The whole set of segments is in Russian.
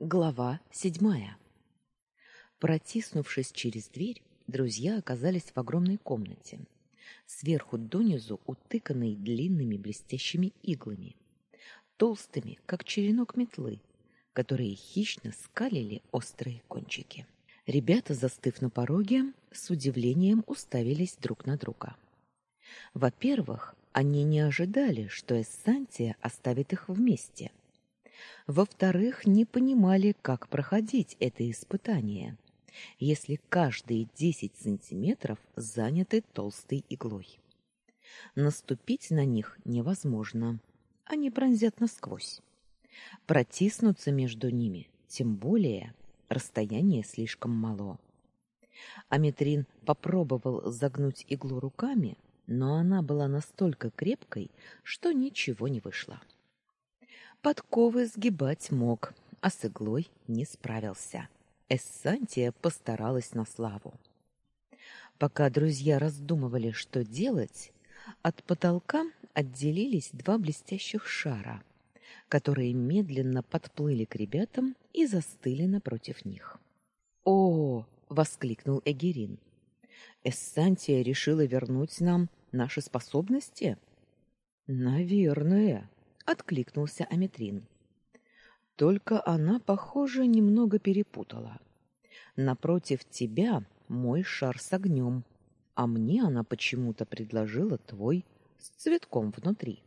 Глава седьмая. Протиснувшись через дверь, друзья оказались в огромной комнате, сверху донизу утыканной длинными блестящими иглами, толстыми, как черенок метлы, которые хищно скалили острые кончики. Ребята, застыв на пороге, с удивлением уставились друг на друга. Во-первых, они не ожидали, что Эссантия оставит их вместе – во-вторых, не понимали, как проходить это испытание, если каждые 10 сантиметров заняты толстой иглой. Наступить на них невозможно, они пронзят насквозь. Протиснуться между ними, тем более, расстояние слишком мало. Аметрин попробовал загнуть иглу руками, но она была настолько крепкой, что ничего не вышло. Подковы сгибать мог, а с иглой не справился. Эссантия постаралась на славу. Пока друзья раздумывали, что делать, от потолка отделились два блестящих шара, которые медленно подплыли к ребятам и застыли напротив них. "О!" воскликнул Эгерин. "Эссантия решила вернуть нам наши способности?" "Наверное", откликнулся Аметрин. Только она, похоже, немного перепутала. Напротив тебя мой шар с огнем, а мне она почему-то предложила твой с цветком внутри.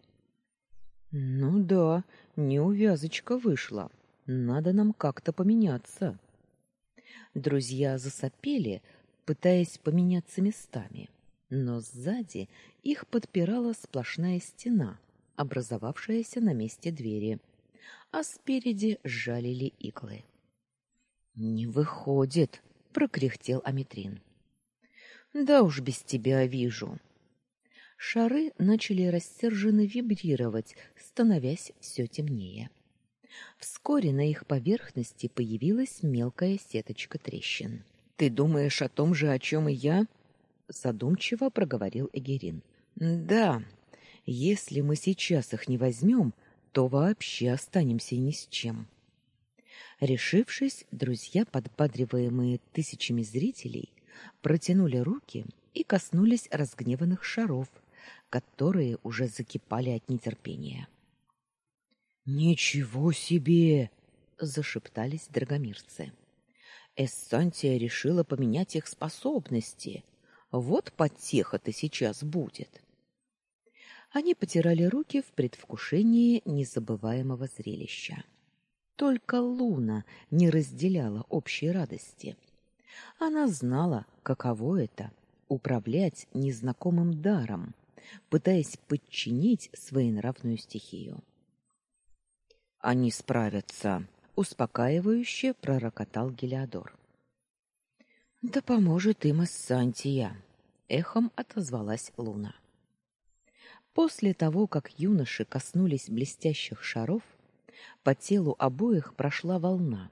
Ну да, неувязочка вышла. Надо нам как-то поменяться. Друзья засопели, пытаясь поменяться местами, но сзади их подпирала сплошная стена — образовавшаяся на месте двери, а спереди сжалили иглы. Не выходит, прокряхтел Аметрин. Да уж без тебя вижу. Шары начали рассерженно вибрировать, становясь все темнее. Вскоре на их поверхности появилась мелкая сеточка трещин. Ты думаешь о том же, о чем и я? задумчиво проговорил Эгерин. Да, если мы сейчас их не возьмем, то вообще останемся ни с чем. Решившись, друзья, подбадриваемые тысячами зрителей, протянули руки и коснулись разгневанных шаров, которые уже закипали от нетерпения. Ничего себе, зашептались драгомирцы. Эссантия решила поменять их способности. Вот потеха-то сейчас будет. Они потирали руки в предвкушении незабываемого зрелища. Только Луна не разделяла общей радости. Она знала, каково это управлять незнакомым даром, пытаясь подчинить своенравную стихию. Они справятся, успокаивающе пророкотал Гелиодор. Да поможет им Иссантия, эхом отозвалась Луна. После того, как юноши коснулись блестящих шаров, по телу обоих прошла волна,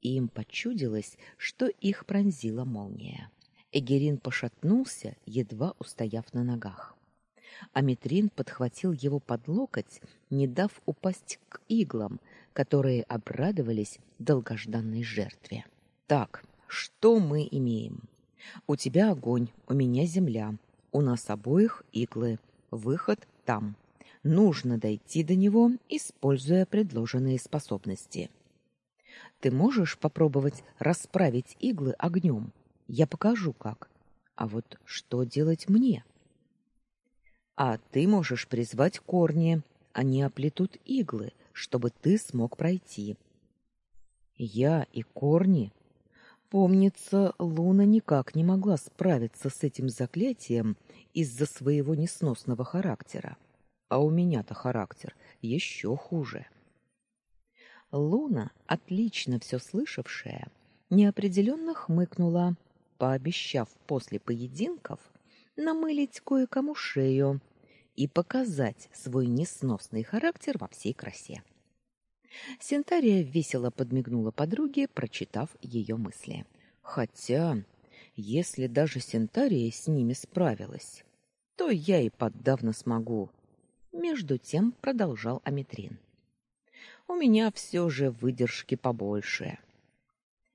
и им почудилось, что их пронзила молния. Эгерин пошатнулся, едва устояв на ногах. Аметрин подхватил его под локоть, не дав упасть к иглам, которые обрадовались долгожданной жертве. Так, что мы имеем? У тебя огонь, у меня земля, у нас обоих иглы. Выход там. Нужно дойти до него, используя предложенные способности. Ты можешь попробовать расправить иглы огнем? Я покажу как. А вот что делать мне? А ты можешь призвать корни, они оплетут иглы, чтобы ты смог пройти. Я и корни Помнится, Луна никак не могла справиться с этим заклятием из-за своего несносного характера. А у меня-то характер еще хуже. Луна, отлично все слышавшая, неопределенно хмыкнула, пообещав после поединков намылить кое-кому шею и показать свой несносный характер во всей красе. Сентария весело подмигнула подруге, прочитав ее мысли. Хотя, если даже Сентария с ними справилась, то я и поддавно смогу. Между тем продолжал Аметрин. у меня все же выдержки побольше.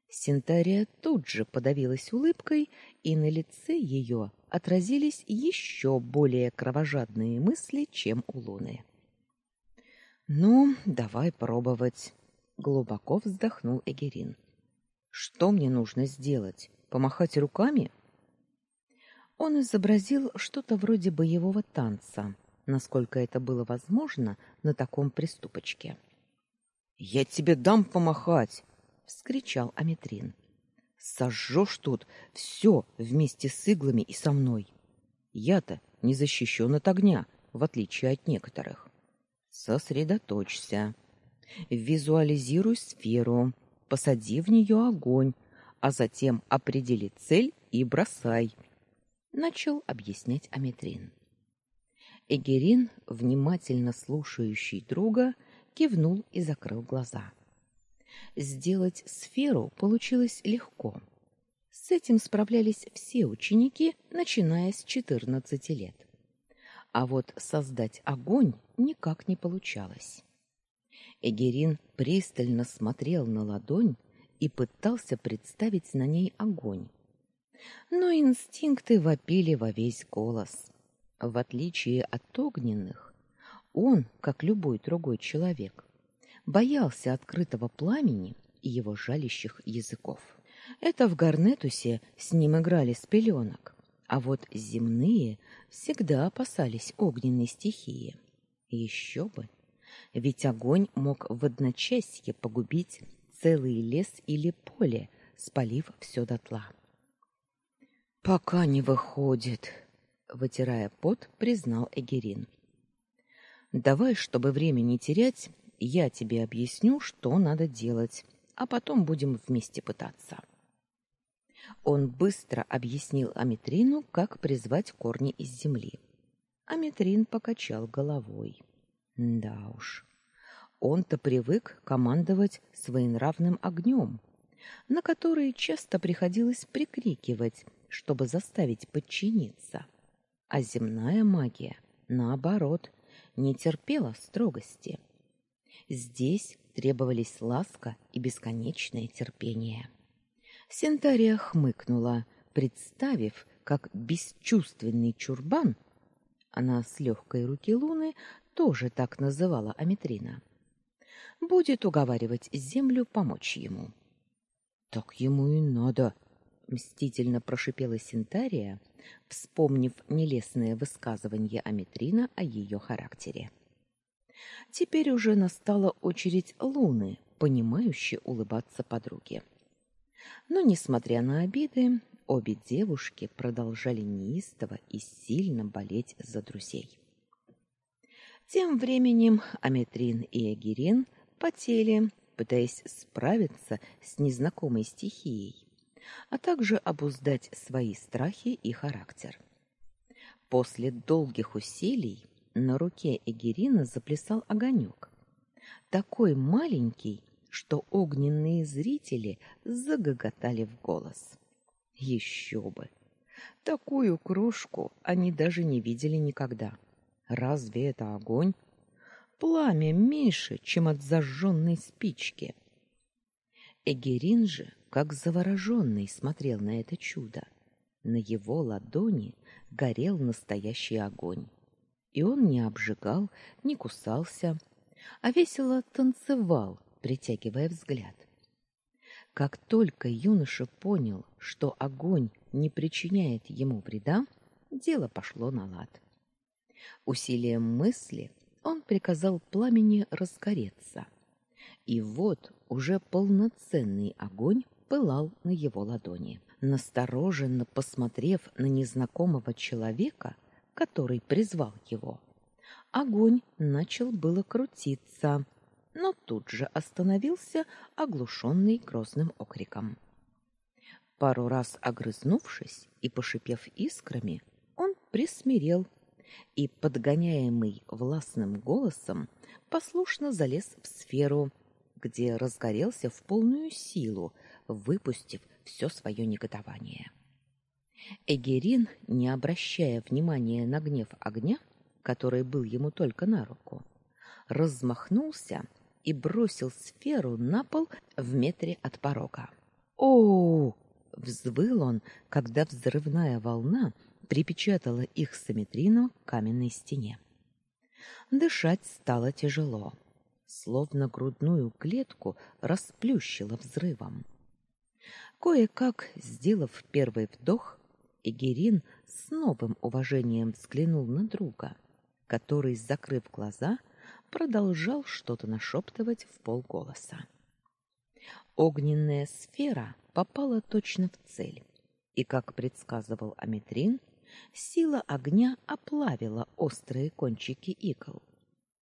Синтария тут же подавилась улыбкой, и на лице ее отразились еще более кровожадные мысли, чем у Луны. Ну, давай пробовать, глубоко вздохнул Эгерин. Что мне нужно сделать? Помахать руками? Он изобразил что-то вроде боевого танца, насколько это было возможно на таком приступочке. Я тебе дам помахать, вскричал Аметрин. Сожжешь тут все вместе с иглами и со мной. Я-то не защищен от огня, в отличие от некоторых. Сосредоточься. Визуализируй сферу, посади в нее огонь, а затем определи цель и бросай начал объяснять Аметрин. Эгерин, внимательно слушающий друга, кивнул и закрыл глаза. Сделать сферу получилось легко. С этим справлялись все ученики, начиная с 14 лет. А вот создать огонь никак не получалось. Эгерин пристально смотрел на ладонь и пытался представить на ней огонь, но инстинкты вопили во весь голос. В отличие от огненных, он, как любой другой человек, боялся открытого пламени и его жалящих языков. Это в Гарнетусе с ним играли с пеленок, а вот земные всегда опасались огненной стихии. Еще бы! Ведь огонь мог в одночасье погубить целый лес или поле, спалив все дотла. Пока не выходит, вытирая пот, признал Эгерин. Давай, чтобы время не терять, я тебе объясню, что надо делать, а потом будем вместе пытаться. Он быстро объяснил Аметрину, как призвать корни из земли. Аметрин покачал головой. Да уж. Он-то привык командовать своенравным огнем, на который часто приходилось прикрикивать, чтобы заставить подчиниться. А земная магия, наоборот, не терпела строгости. Здесь требовались ласка и бесконечное терпение. Сентария хмыкнула, представив, как бесчувственный чурбан, она с легкой руки Луны тоже так называла Аметрина, будет уговаривать землю помочь ему. Так ему и надо, мстительно прошипела Синтария, вспомнив нелестное высказывание Аметрина о ее характере. Теперь уже настала очередь Луны, понимающе улыбаться подруге. Но несмотря на обиды, обе девушки продолжали неистово и сильно болеть за друзей. Тем временем Аметрин и Агирин потели, пытаясь справиться с незнакомой стихией а также обуздать свои страхи и характер. После долгих усилий на руке Эгерина заплясал огонек, такой маленький, что огненные зрители загоготали в голос. Еще бы! Такую кружку они даже не видели никогда. Разве это огонь? Пламя меньше, чем от зажженной спички. Эгерин же как завороженный смотрел на это чудо. На его ладони горел настоящий огонь. И он не обжигал, не кусался, а весело танцевал, притягивая взгляд. Как только юноша понял, что огонь не причиняет ему вреда, дело пошло на лад. Усилием мысли он приказал пламени разгореться. И вот уже полноценный огонь пылал на его ладони. Настороженно посмотрев на незнакомого человека, который призвал его, огонь начал было крутиться, но тут же остановился, оглушенный грозным окриком. Пару раз огрызнувшись и пошипев искрами, он присмирел и, подгоняемый властным голосом, послушно залез в сферу, где разгорелся в полную силу, выпустив все свое негодование. Эгерин, не обращая внимания на гнев огня, который был ему только на руку, размахнулся и бросил сферу на пол в метре от порога. О! взвыл он, когда взрывная волна припечатала их с Аметрино к каменной стене. Дышать стало тяжело, словно грудную клетку расплющило взрывом. Кое-как, сделав первый вдох, Эгерин с новым уважением взглянул на друга, который, закрыв глаза, продолжал что-то нашептывать в полголоса. Огненная сфера попала точно в цель, и, как предсказывал Аметрин, сила огня оплавила острые кончики игл.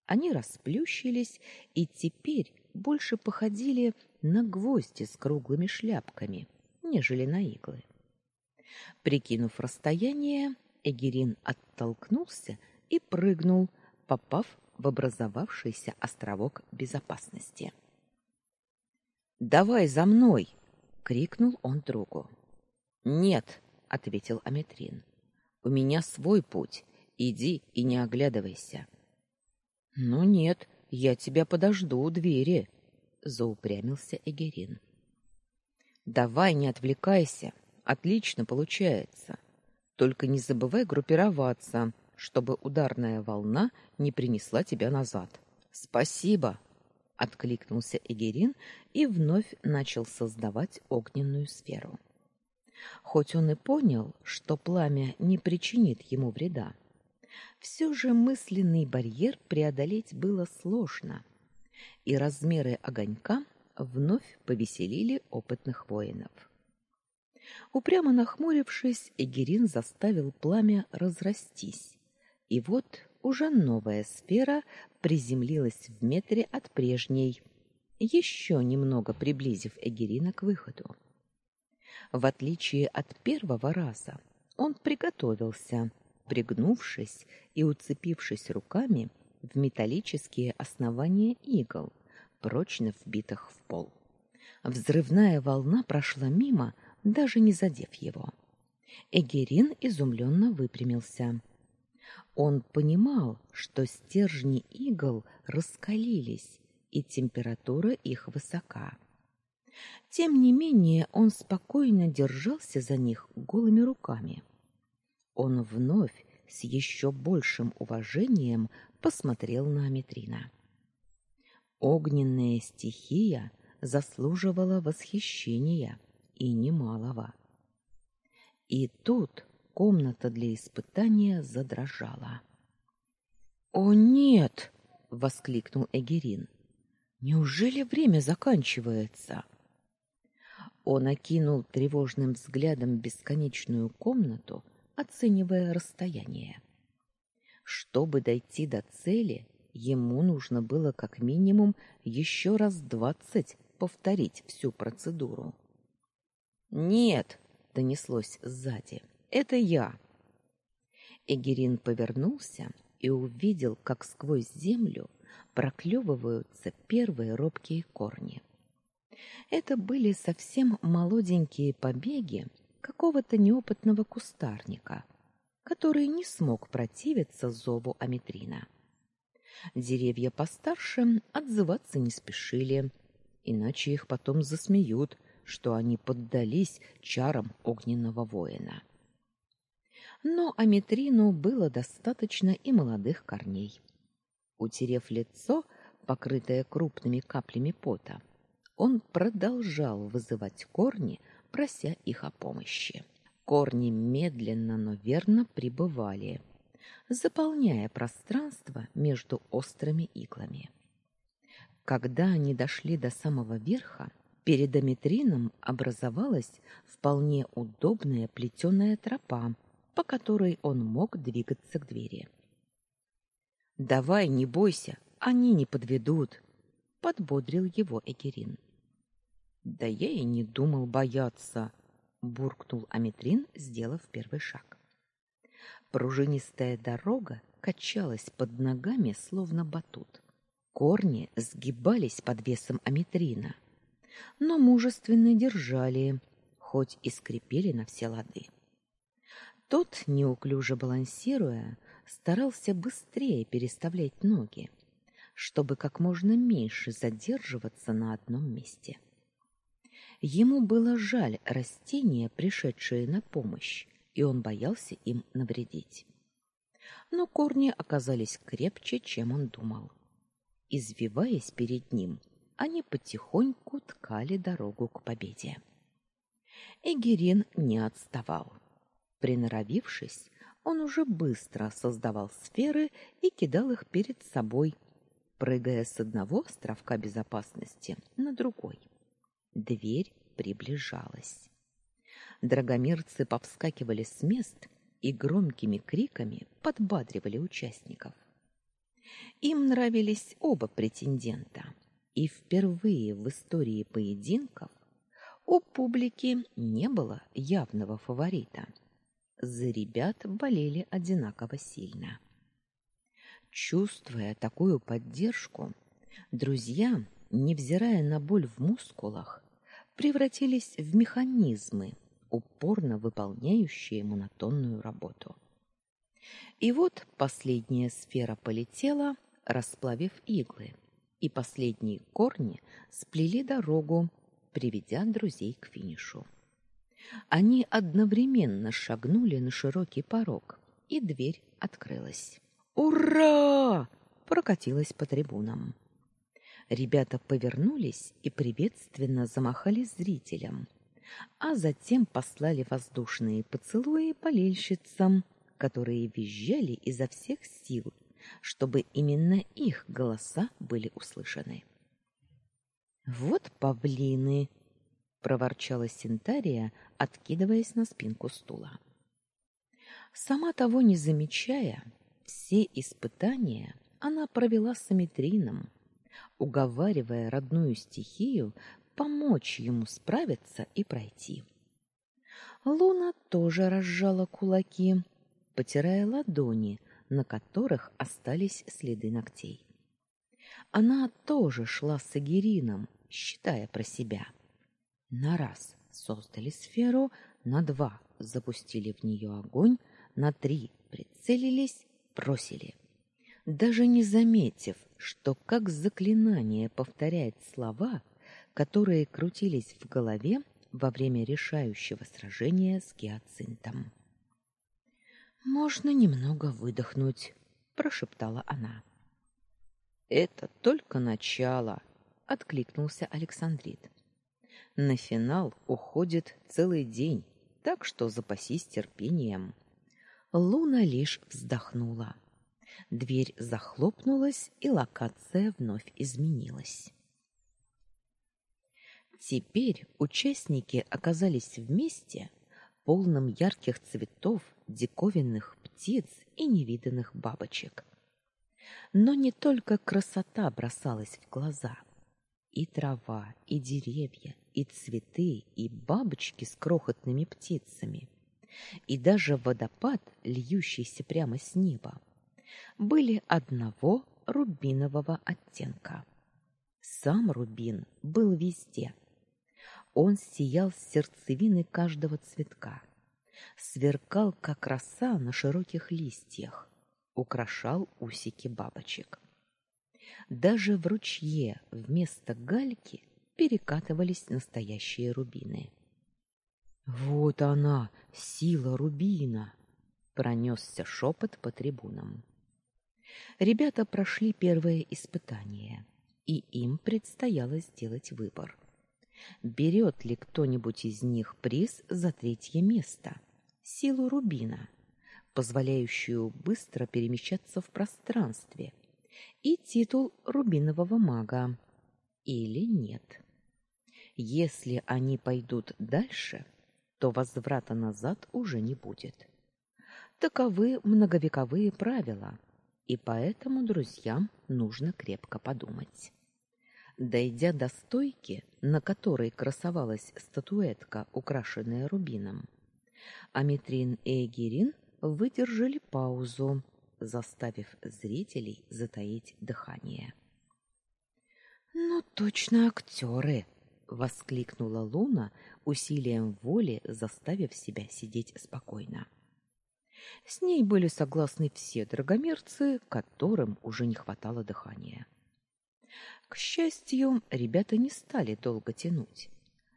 Они расплющились и теперь больше походили на гвозди с круглыми шляпками, нежели на иглы. Прикинув расстояние, Эгерин оттолкнулся и прыгнул, попав в образовавшийся островок безопасности. «Давай за мной!» — крикнул он другу. «Нет!» — ответил Аметрин. «У меня свой путь. Иди и не оглядывайся». «Ну нет, я тебя подожду у двери», — заупрямился Эгерин. «Давай, не отвлекайся. Отлично получается. Только не забывай группироваться, чтобы ударная волна не принесла тебя назад. Спасибо, откликнулся Эгерин и вновь начал создавать огненную сферу. Хоть он и понял, что пламя не причинит ему вреда, все же мысленный барьер преодолеть было сложно, и размеры огонька вновь повеселили опытных воинов. Упрямо нахмурившись, Эгерин заставил пламя разрастись. И вот уже новая сфера приземлилась в метре от прежней, еще немного приблизив Эгерина к выходу. В отличие от первого раза, он приготовился, пригнувшись и уцепившись руками в металлические основания игл, прочно вбитых в пол. Взрывная волна прошла мимо, даже не задев его. Эгерин изумленно выпрямился. Он понимал, что стержни игл раскалились, и температура их высока. Тем не менее, он спокойно держался за них голыми руками. Он вновь с еще большим уважением посмотрел на Аметрина. Огненная стихия заслуживала восхищения и немалого. И тут комната для испытания задрожала. "О нет!" воскликнул Эгерин. "Неужели время заканчивается?" Он окинул тревожным взглядом бесконечную комнату, оценивая расстояние. Чтобы дойти до цели, ему нужно было как минимум еще раз двадцать повторить всю процедуру. Нет, донеслось сзади. Это я. Эгерин повернулся и увидел, как сквозь землю проклевываются первые робкие корни. Это были совсем молоденькие побеги какого-то неопытного кустарника, который не смог противиться зову Аметрина. Деревья постарше отзываться не спешили, иначе их потом засмеют, что они поддались чарам огненного воина. Но Аметрину было достаточно и молодых корней. Утерев лицо, покрытое крупными каплями пота, он продолжал вызывать корни, прося их о помощи. Корни медленно, но верно прибывали, заполняя пространство между острыми иглами. Когда они дошли до самого верха, Перед Аметрином образовалась вполне удобная плетеная тропа, по которой он мог двигаться к двери. Давай, не бойся, они не подведут, подбодрил его Эгерин. Да я и не думал бояться, буркнул Аметрин, сделав первый шаг. Пружинистая дорога качалась под ногами словно батут. Корни сгибались под весом Аметрина, но мужественно держали, хоть и скрипели на все лады. Тот, неуклюже балансируя, старался быстрее переставлять ноги, чтобы как можно меньше задерживаться на одном месте. Ему было жаль растения, пришедшие на помощь, и он боялся им навредить. Но корни оказались крепче, чем он думал. Извиваясь перед ним, они потихоньку ткали дорогу к победе. Эгерин не отставал. Приноровившись, он уже быстро создавал сферы и кидал их перед собой, прыгая с одного островка безопасности на другой. Дверь приближалась. Драгомирцы повскакивали с мест и громкими криками подбадривали участников. Им нравились оба претендента, и впервые в истории поединков у публики не было явного фаворита. За ребят болели одинаково сильно. Чувствуя такую поддержку, друзья, невзирая на боль в мускулах, превратились в механизмы, упорно выполняющие монотонную работу. И вот последняя сфера полетела, расплавив иглы, и последние корни сплели дорогу, приведя друзей к финишу. Они одновременно шагнули на широкий порог, и дверь открылась. «Ура!» — прокатилась по трибунам. Ребята повернулись и приветственно замахали зрителям, а затем послали воздушные поцелуи болельщицам, которые визжали изо всех сил, чтобы именно их голоса были услышаны. Вот павлины, проворчала Синтария, откидываясь на спинку стула. Сама того не замечая, все испытания она провела с Аметрином, уговаривая родную стихию помочь ему справиться и пройти. Луна тоже разжала кулаки, потирая ладони, на которых остались следы ногтей. Она тоже шла с Агирином, считая про себя. На раз создали сферу, на два запустили в нее огонь, на три прицелились, бросили даже не заметив, что как заклинание повторяет слова, которые крутились в голове во время решающего сражения с гиацинтом. Можно немного выдохнуть, прошептала она. Это только начало, откликнулся Александрит. На финал уходит целый день, так что запасись терпением. Луна лишь вздохнула. Дверь захлопнулась, и локация вновь изменилась. Теперь участники оказались вместе, полном ярких цветов, диковинных птиц и невиданных бабочек. Но не только красота бросалась в глаза. И трава, и деревья, и цветы, и бабочки с крохотными птицами, и даже водопад, льющийся прямо с неба были одного рубинового оттенка. Сам рубин был везде. Он сиял с сердцевины каждого цветка, сверкал, как роса на широких листьях, украшал усики бабочек. Даже в ручье вместо гальки перекатывались настоящие рубины. Вот она, сила рубина, пронесся шепот по трибунам. Ребята прошли первое испытание, и им предстояло сделать выбор. Берет ли кто-нибудь из них приз за третье место? Силу рубина, позволяющую быстро перемещаться в пространстве, и титул рубинового мага. Или нет? Если они пойдут дальше, то возврата назад уже не будет. Таковы многовековые правила — и поэтому друзьям нужно крепко подумать. Дойдя до стойки, на которой красовалась статуэтка, украшенная рубином, Аметрин и Эгерин выдержали паузу, заставив зрителей затаить дыхание. «Ну, точно актеры!» — воскликнула Луна, усилием воли заставив себя сидеть спокойно. С ней были согласны все драгомерцы, которым уже не хватало дыхания. К счастью, ребята не стали долго тянуть.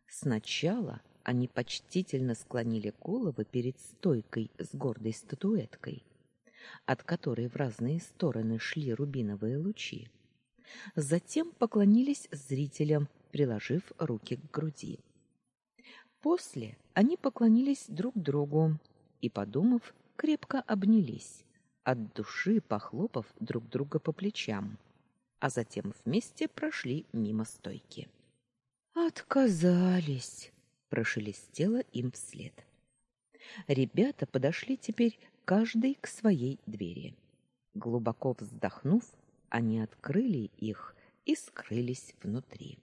Сначала они почтительно склонили головы перед стойкой с гордой статуэткой, от которой в разные стороны шли рубиновые лучи. Затем поклонились зрителям, приложив руки к груди. После они поклонились друг другу и, подумав, крепко обнялись, от души похлопав друг друга по плечам, а затем вместе прошли мимо стойки. Отказались, прошелестело им вслед. Ребята подошли теперь каждый к своей двери. Глубоко вздохнув, они открыли их и скрылись внутри.